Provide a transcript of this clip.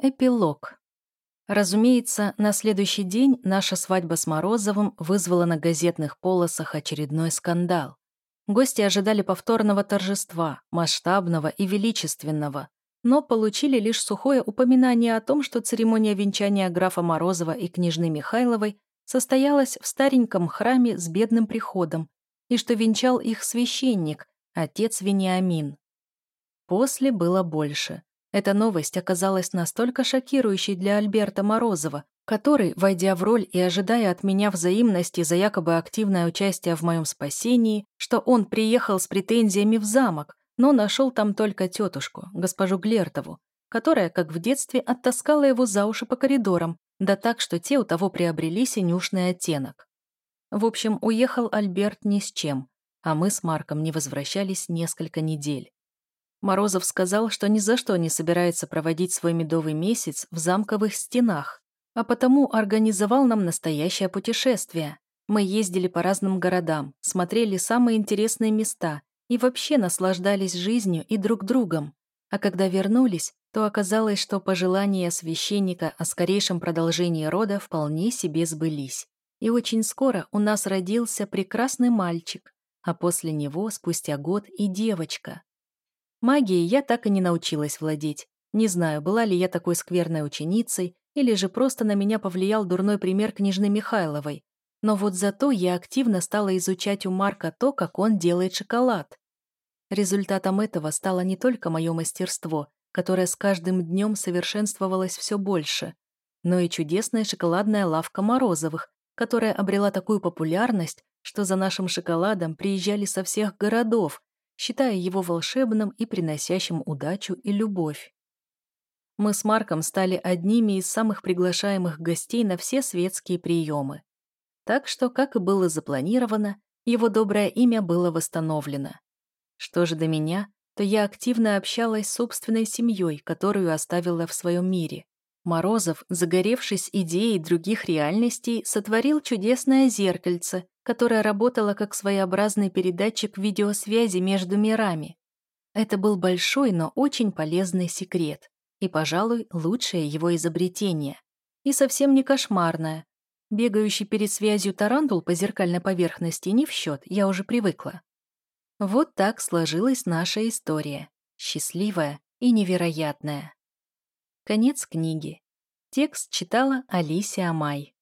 Эпилог. Разумеется, на следующий день наша свадьба с Морозовым вызвала на газетных полосах очередной скандал. Гости ожидали повторного торжества, масштабного и величественного, но получили лишь сухое упоминание о том, что церемония венчания графа Морозова и княжны Михайловой состоялась в стареньком храме с бедным приходом и что венчал их священник, отец Вениамин. После было больше – эта новость оказалась настолько шокирующей для Альберта Морозова, который, войдя в роль и ожидая от меня взаимности за якобы активное участие в моем спасении, что он приехал с претензиями в замок, но нашел там только тетушку, госпожу Глертову, которая, как в детстве, оттаскала его за уши по коридорам, да так, что те у того приобрели синюшный оттенок. В общем, уехал Альберт ни с чем, а мы с Марком не возвращались несколько недель. Морозов сказал, что ни за что не собирается проводить свой медовый месяц в замковых стенах, а потому организовал нам настоящее путешествие. Мы ездили по разным городам, смотрели самые интересные места и вообще наслаждались жизнью и друг другом. А когда вернулись, то оказалось, что пожелания священника о скорейшем продолжении рода вполне себе сбылись. И очень скоро у нас родился прекрасный мальчик, а после него, спустя год, и девочка. Магией я так и не научилась владеть. Не знаю, была ли я такой скверной ученицей, или же просто на меня повлиял дурной пример княжны Михайловой. Но вот зато я активно стала изучать у Марка то, как он делает шоколад. Результатом этого стало не только мое мастерство, которое с каждым днем совершенствовалось все больше, но и чудесная шоколадная лавка Морозовых, которая обрела такую популярность, что за нашим шоколадом приезжали со всех городов, считая его волшебным и приносящим удачу и любовь. Мы с Марком стали одними из самых приглашаемых гостей на все светские приемы. Так что, как и было запланировано, его доброе имя было восстановлено. Что же до меня, то я активно общалась с собственной семьей, которую оставила в своем мире. Морозов, загоревшись идеей других реальностей, сотворил чудесное зеркальце, которое работало как своеобразный передатчик видеосвязи между мирами. Это был большой, но очень полезный секрет. И, пожалуй, лучшее его изобретение. И совсем не кошмарное. Бегающий перед связью тарантул по зеркальной поверхности не в счет, я уже привыкла. Вот так сложилась наша история. Счастливая и невероятная. Конец книги. Текст читала Алисия Май.